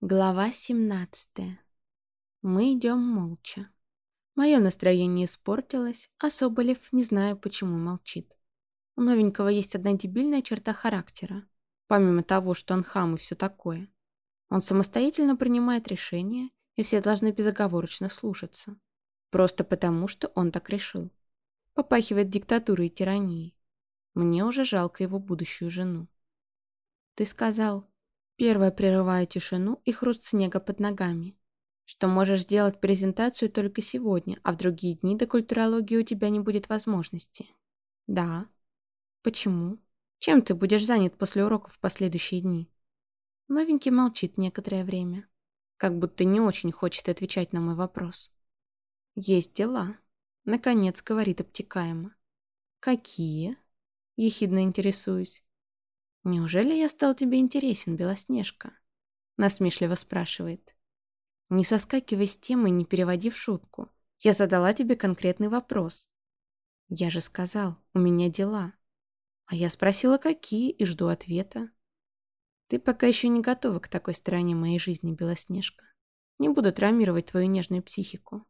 Глава 17. Мы идем молча. Мое настроение испортилось, а Соболев не знаю, почему молчит. У новенького есть одна дебильная черта характера. Помимо того, что он хам и все такое. Он самостоятельно принимает решения, и все должны безоговорочно слушаться. Просто потому, что он так решил. Попахивает диктатурой и тиранией. Мне уже жалко его будущую жену. Ты сказал, Первая прерываю тишину и хруст снега под ногами. Что можешь сделать презентацию только сегодня, а в другие дни до культурологии у тебя не будет возможности. Да. Почему? Чем ты будешь занят после уроков в последующие дни? Новенький молчит некоторое время. Как будто не очень хочет отвечать на мой вопрос. Есть дела. Наконец, говорит обтекаемо. Какие? Ехидно интересуюсь. «Неужели я стал тебе интересен, Белоснежка?» Насмешливо спрашивает. «Не соскакивай с темы не переводи в шутку. Я задала тебе конкретный вопрос». «Я же сказал, у меня дела». А я спросила, какие, и жду ответа. «Ты пока еще не готова к такой стороне моей жизни, Белоснежка. Не буду травмировать твою нежную психику».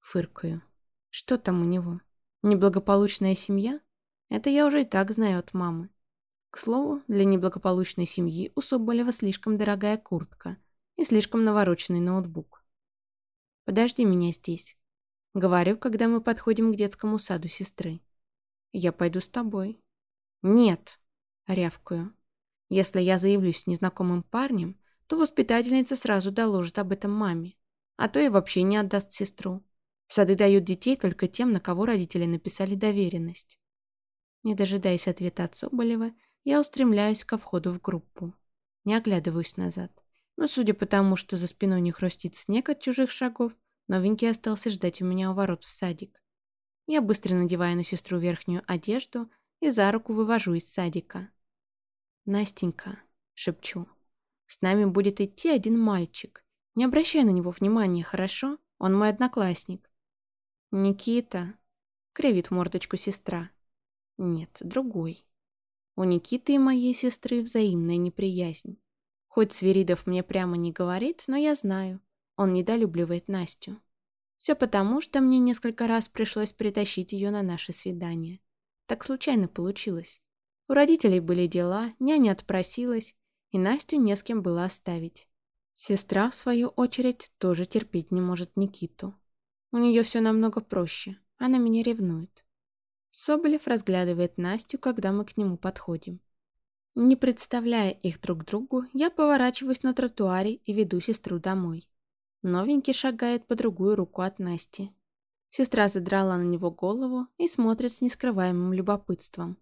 Фыркаю. «Что там у него? Неблагополучная семья? Это я уже и так знаю от мамы. К слову, для неблагополучной семьи у Соболева слишком дорогая куртка и слишком навороченный ноутбук. «Подожди меня здесь», — говорю, когда мы подходим к детскому саду сестры. «Я пойду с тобой». «Нет», — рявкаю. «Если я заявлюсь с незнакомым парнем, то воспитательница сразу доложит об этом маме, а то и вообще не отдаст сестру. Сады дают детей только тем, на кого родители написали доверенность». Не дожидаясь ответа от Соболева, я устремляюсь ко входу в группу. Не оглядываюсь назад. Но судя по тому, что за спиной не хрустит снег от чужих шагов, новенький остался ждать у меня у ворот в садик. Я быстро надеваю на сестру верхнюю одежду и за руку вывожу из садика. «Настенька», — шепчу, — «с нами будет идти один мальчик. Не обращай на него внимания, хорошо? Он мой одноклассник». «Никита», — кривит мордочку сестра. «Нет, другой». У Никиты и моей сестры взаимная неприязнь. Хоть Свиридов мне прямо не говорит, но я знаю, он недолюбливает Настю. Все потому, что мне несколько раз пришлось притащить ее на наше свидание. Так случайно получилось. У родителей были дела, няня отпросилась, и Настю не с кем было оставить. Сестра, в свою очередь, тоже терпеть не может Никиту. У нее все намного проще, она меня ревнует. Соболев разглядывает Настю, когда мы к нему подходим. Не представляя их друг другу, я поворачиваюсь на тротуаре и веду сестру домой. Новенький шагает по другую руку от Насти. Сестра задрала на него голову и смотрит с нескрываемым любопытством.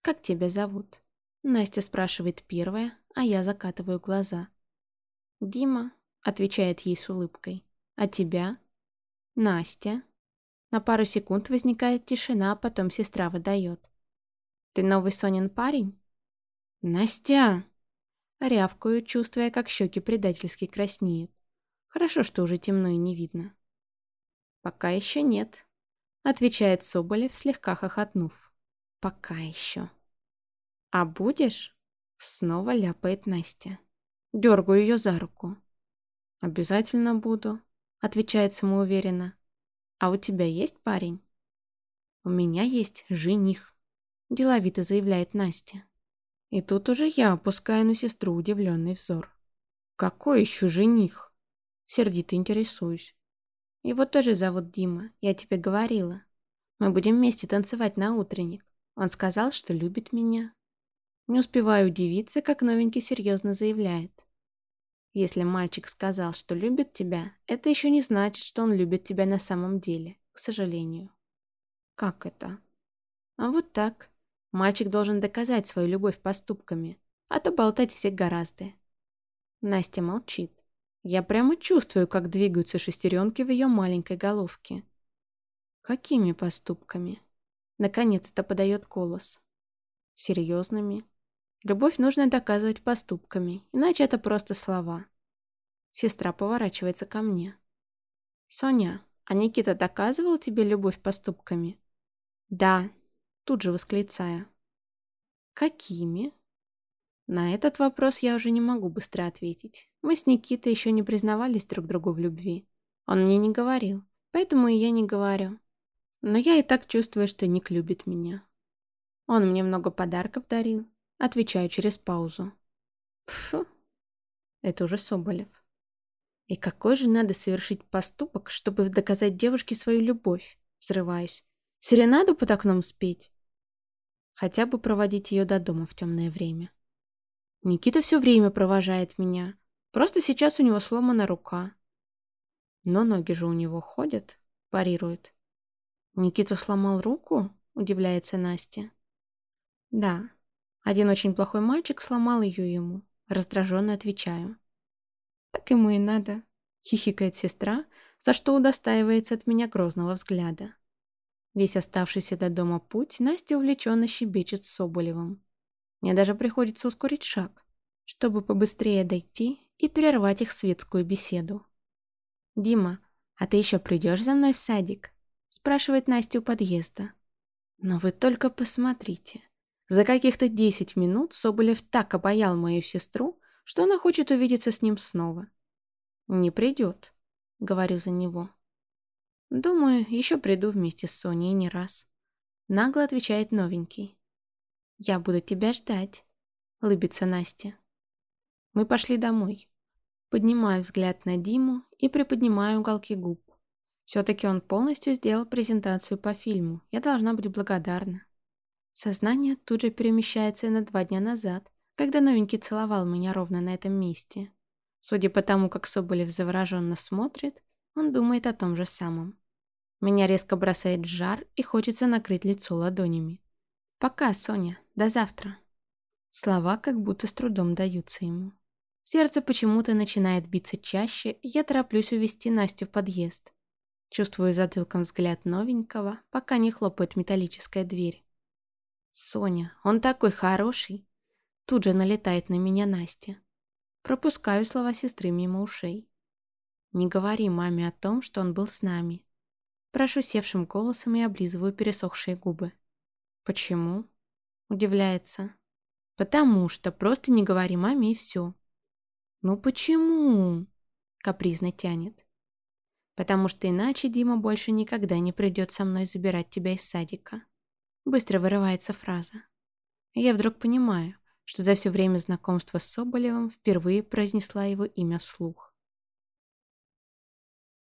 «Как тебя зовут?» Настя спрашивает первая, а я закатываю глаза. «Дима», — отвечает ей с улыбкой. «А тебя?» «Настя», на пару секунд возникает тишина, а потом сестра выдает. «Ты новый Сонин парень?» «Настя!» Рявкаю, чувствуя, как щеки предательски краснеют. Хорошо, что уже темно и не видно. «Пока еще нет», — отвечает Соболев, слегка хохотнув. «Пока еще». «А будешь?» — снова ляпает Настя. Дергаю ее за руку. «Обязательно буду», — отвечает самоуверенно. «А у тебя есть парень?» «У меня есть жених», — деловито заявляет Настя. И тут уже я опускаю на сестру удивленный взор. «Какой еще жених?» Сердито интересуюсь. «Его тоже зовут Дима, я тебе говорила. Мы будем вместе танцевать на утренник. Он сказал, что любит меня». Не успеваю удивиться, как новенький серьезно заявляет. Если мальчик сказал, что любит тебя, это еще не значит, что он любит тебя на самом деле, к сожалению. Как это? А вот так. Мальчик должен доказать свою любовь поступками, а то болтать всех гораздо. Настя молчит. Я прямо чувствую, как двигаются шестеренки в ее маленькой головке. Какими поступками? Наконец-то подает голос. Серьезными. Любовь нужно доказывать поступками, иначе это просто слова. Сестра поворачивается ко мне. «Соня, а Никита доказывал тебе любовь поступками?» «Да», тут же восклицая. «Какими?» На этот вопрос я уже не могу быстро ответить. Мы с Никитой еще не признавались друг другу в любви. Он мне не говорил, поэтому и я не говорю. Но я и так чувствую, что Ник любит меня. Он мне много подарков дарил. Отвечаю через паузу. Фу, это уже Соболев. И какой же надо совершить поступок, чтобы доказать девушке свою любовь? Взрываюсь. Серенаду под окном спеть? Хотя бы проводить ее до дома в темное время. Никита все время провожает меня. Просто сейчас у него сломана рука. Но ноги же у него ходят, парирует. Никита сломал руку? Удивляется Настя. Да, один очень плохой мальчик сломал ее ему. Раздраженно отвечаю. Так ему и надо, хихикает сестра, за что удостаивается от меня грозного взгляда. Весь оставшийся до дома путь Настя увлеченно щебечет с Соболевым. Мне даже приходится ускорить шаг, чтобы побыстрее дойти и прервать их светскую беседу. «Дима, а ты еще придешь за мной в садик?» спрашивает Настя у подъезда. «Но вы только посмотрите. За каких-то десять минут Соболев так обаял мою сестру, что она хочет увидеться с ним снова. «Не придет», — говорю за него. «Думаю, еще приду вместе с Соней не раз», — нагло отвечает новенький. «Я буду тебя ждать», — улыбится Настя. Мы пошли домой. Поднимаю взгляд на Диму и приподнимаю уголки губ. Все-таки он полностью сделал презентацию по фильму. Я должна быть благодарна. Сознание тут же перемещается на два дня назад, когда новенький целовал меня ровно на этом месте. Судя по тому, как Соболев завороженно смотрит, он думает о том же самом. Меня резко бросает жар и хочется накрыть лицо ладонями. «Пока, Соня, до завтра». Слова как будто с трудом даются ему. Сердце почему-то начинает биться чаще, и я тороплюсь увести Настю в подъезд. Чувствую затылком взгляд новенького, пока не хлопает металлическая дверь. «Соня, он такой хороший!» Тут же налетает на меня Настя. Пропускаю слова сестры мимо ушей. Не говори маме о том, что он был с нами. Прошу севшим голосом и облизываю пересохшие губы. «Почему?» — удивляется. «Потому что просто не говори маме и все». «Ну почему?» — капризно тянет. «Потому что иначе Дима больше никогда не придет со мной забирать тебя из садика». Быстро вырывается фраза. я вдруг понимаю, что за все время знакомства с Соболевым впервые произнесла его имя вслух.